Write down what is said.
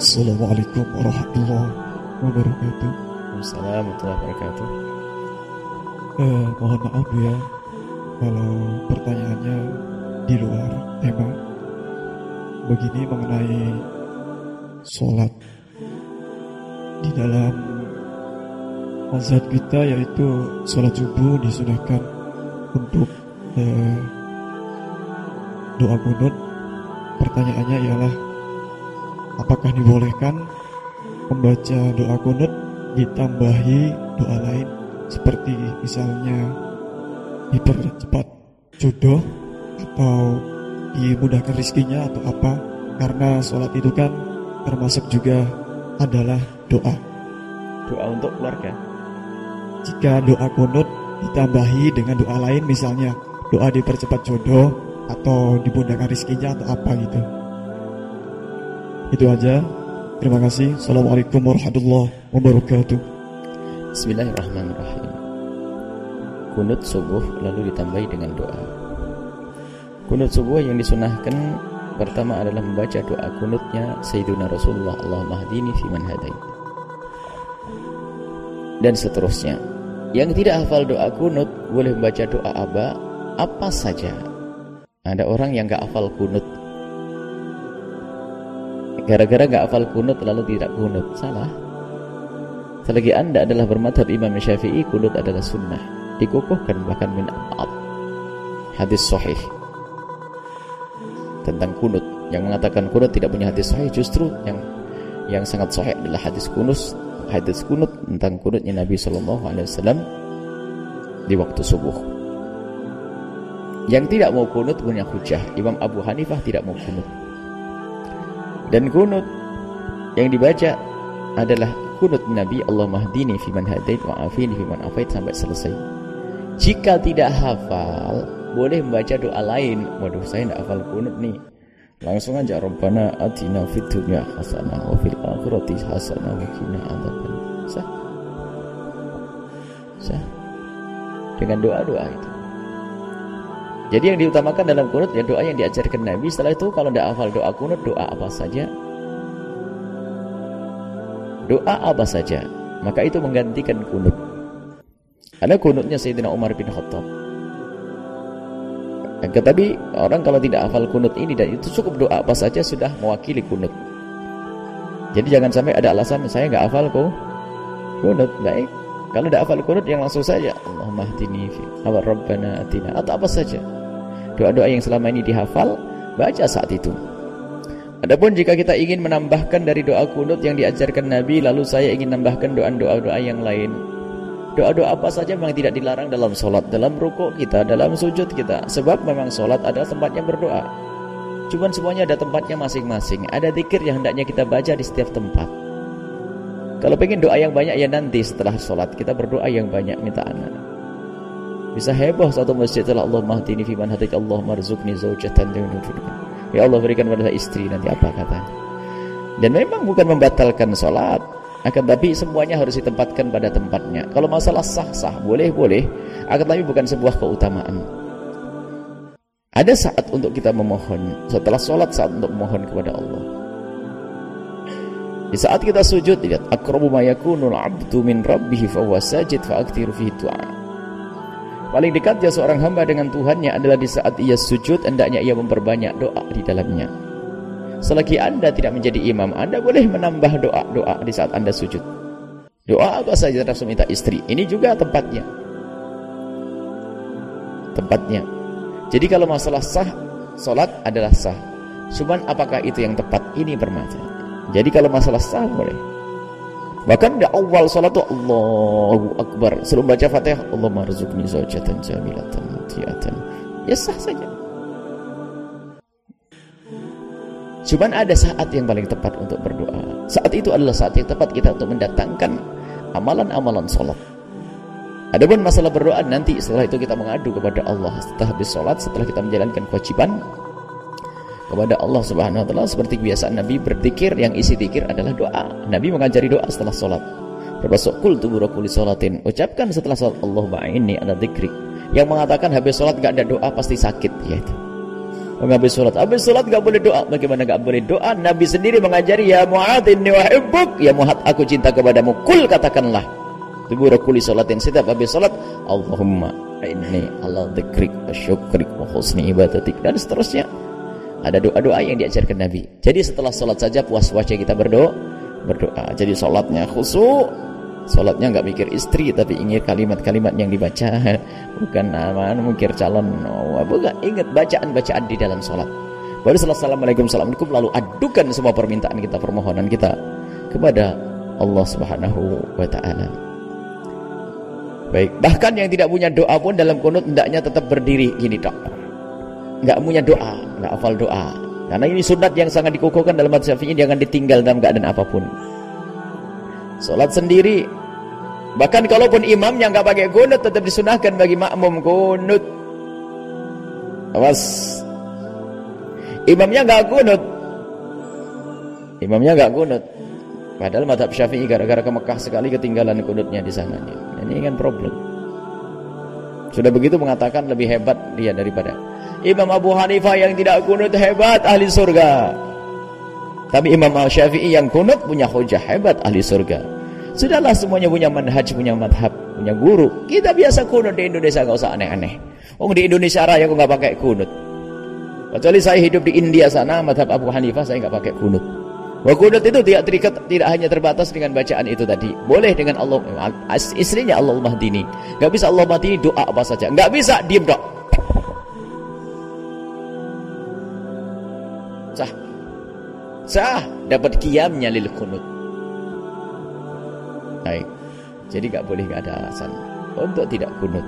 Assalamualaikum warahmatullahi wabarakatuh. Assalamualaikum warahmatullahi wabarakatuh. Eh, mohon maaf ya kalau pertanyaannya di luar tema. Begini mengenai sholat di dalam mazhab kita yaitu sholat subuh disunahkan untuk eh, doa kunut. Pertanyaannya ialah apakah dibolehkan membaca doa kunut ditambahi doa lain? Seperti misalnya dipercepat jodoh atau dimudahkan rizkinya atau apa? Karena sholat itu kan termasuk juga adalah doa. Doa untuk keluarga. jika doa kunut ditambahi dengan doa lain misalnya doa dipercepat jodoh atau dimudahkan rizkinya atau apa gitu itu aja terima kasih assalamualaikum warahmatullahi wabarakatuh Bismillahirrahmanirrahim. Kunut subuh lalu ditambahi dengan doa. Kunut subuh yang disunahkan pertama adalah membaca doa kunutnya Sayyidina Rasulullah Allahumma hadini fiman hadait. Dan seterusnya. Yang tidak hafal doa kunut boleh membaca doa aba apa saja. Ada orang yang gak hafal kunut. Gara-gara gak hafal kunut lalu tidak kunut. Salah. Selagi anda adalah bermadhab Imam Syafi'i, kunut adalah sunnah. Dikukuhkan bahkan min abad. Hadis sahih. Tentang kunut. Yang mengatakan kunut tidak punya hadis sahih justru yang yang sangat sahih adalah hadis kunus hadis kunut tentang kunutnya Nabi Wasallam di waktu subuh. Yang tidak mau kunut punya hujah. Imam Abu Hanifah tidak mau kunut. Dan kunut yang dibaca adalah kunut Nabi Allah mahdini fiman hadait wa afini fiman afait sampai selesai. Jika tidak hafal, boleh membaca doa lain. Waduh, saya tidak hafal kunut nih. Langsung aja Rabbana atina fid dunya hasanah wa fil akhirati hasanah wa qina adzaban. Sah. Sah. Dengan doa-doa itu. Jadi yang diutamakan dalam kunut ya doa yang diajarkan Nabi. Setelah itu kalau tidak hafal doa kunut, doa apa saja? Doa apa saja? Maka itu menggantikan kunut. Ada kunutnya Sayyidina Umar bin Khattab. Tetapi orang kalau tidak hafal kunut ini dan itu cukup doa apa saja sudah mewakili kunut. Jadi jangan sampai ada alasan saya nggak hafal kok kunut. Baik. Kalau tidak hafal kunut yang langsung saja Allahumma hdini fi awal rabbana atina atau apa saja doa-doa yang selama ini dihafal baca saat itu Adapun jika kita ingin menambahkan dari doa kunut yang diajarkan Nabi lalu saya ingin menambahkan doa-doa yang lain. Doa-doa apa saja memang tidak dilarang dalam solat, dalam rukuk kita, dalam sujud kita. Sebab memang solat adalah tempatnya berdoa. Cuman semuanya ada tempatnya masing-masing. Ada zikir yang hendaknya kita baca di setiap tempat. Kalau pengen doa yang banyak ya nanti setelah solat kita berdoa yang banyak minta anak. Bisa heboh satu masjid telah Allah mahdini fiman hadit Allah marzukni zaujatan Ya Allah berikan pada istri nanti apa katanya. Dan memang bukan membatalkan sholat. Akan tapi semuanya harus ditempatkan pada tempatnya. Kalau masalah sah-sah, boleh-boleh. Akan tapi bukan sebuah keutamaan. Ada saat untuk kita memohon. Setelah sholat saat untuk memohon kepada Allah. Di saat kita sujud, lihat. Akrabu ma yakunul abdu min rabbihi fahuwa sajid fa'aktiru fihi du'a. Paling dekatnya seorang hamba dengan Tuhannya adalah di saat ia sujud, hendaknya ia memperbanyak doa di dalamnya. Selagi anda tidak menjadi imam, anda boleh menambah doa-doa di saat anda sujud. Doa apa saja termasuk minta istri. Ini juga tempatnya. Tempatnya. Jadi kalau masalah sah, solat adalah sah. Cuman apakah itu yang tepat? Ini bermasalah. Jadi kalau masalah sah boleh. Bahkan di awal salat itu Allahu Akbar. Sebelum baca Fatihah, Allah marzuqni zaujatan jamilatan mutiatan. Ya sah saja. Cuman ada saat yang paling tepat untuk berdoa. Saat itu adalah saat yang tepat kita untuk mendatangkan amalan-amalan salat. Adapun masalah berdoa nanti setelah itu kita mengadu kepada Allah setelah habis salat, setelah kita menjalankan kewajiban kepada Allah Subhanahu wa taala seperti kebiasaan Nabi berzikir yang isi zikir adalah doa. Nabi mengajari doa setelah salat. Termasuk kul tuburakuli salatin. Ucapkan setelah salat Allah ini ada zikri. Yang mengatakan habis salat enggak ada doa pasti sakit ya itu. Habis sholat, habis sholat gak boleh doa. Bagaimana gak boleh doa? Nabi sendiri mengajari, Ya Mu'ad inni wahibbuk. Ya Mu'ad aku cinta kepadamu. Kul katakanlah. Tubura kuli sholatin. Setiap habis sholat, Allahumma inni ala dhikrik wa syukrik wa husni ibadatik. Dan seterusnya. Ada doa-doa yang diajarkan Nabi. Jadi setelah sholat saja puas-puasnya kita berdoa. Berdoa. Jadi sholatnya khusyuk. Sholatnya nggak mikir istri tapi ingat kalimat-kalimat yang dibaca. Bukan nama mikir calon. Oh, bukan ingat bacaan-bacaan di dalam sholat baru setelah assalamualaikum assalamualaikum lalu adukan semua permintaan kita permohonan kita kepada Allah subhanahu wa ta'ala. Baik bahkan yang tidak punya doa pun dalam kunut hendaknya tetap berdiri. Gini dok. Nggak punya doa nggak hafal doa karena ini sunat yang sangat dikukuhkan dalam madhab syafi'i jangan ditinggal dalam keadaan apa pun Sholat sendiri Bahkan kalaupun imamnya nggak pakai kunut tetap disunahkan bagi makmum kunut. Awas. Imamnya nggak kunut. Imamnya nggak kunut. Padahal madhab syafi'i gara-gara ke Mekah sekali ketinggalan kunutnya di sana. Ini kan problem. Sudah begitu mengatakan lebih hebat dia daripada Imam Abu Hanifah yang tidak kunut hebat ahli surga. Tapi Imam Al-Syafi'i yang kunut punya hujah hebat ahli surga. Sudahlah semuanya punya manhaj, punya madhab, punya guru. Kita biasa kunut di Indonesia, gak usah aneh-aneh. Oh di Indonesia Raya aku gak pakai kunut. Kecuali saya hidup di India sana, madhab Abu Hanifah saya gak pakai kunut. Wah kunut itu tidak terikat, tidak hanya terbatas dengan bacaan itu tadi. Boleh dengan Allah, istrinya Allah Mahdini. Gak bisa Allah Mahdini doa apa saja. Gak bisa, diem dok. Sah. Sah, dapat kiamnya lil kunut. Baik. Jadi gak boleh gak ada alasan untuk tidak kunut.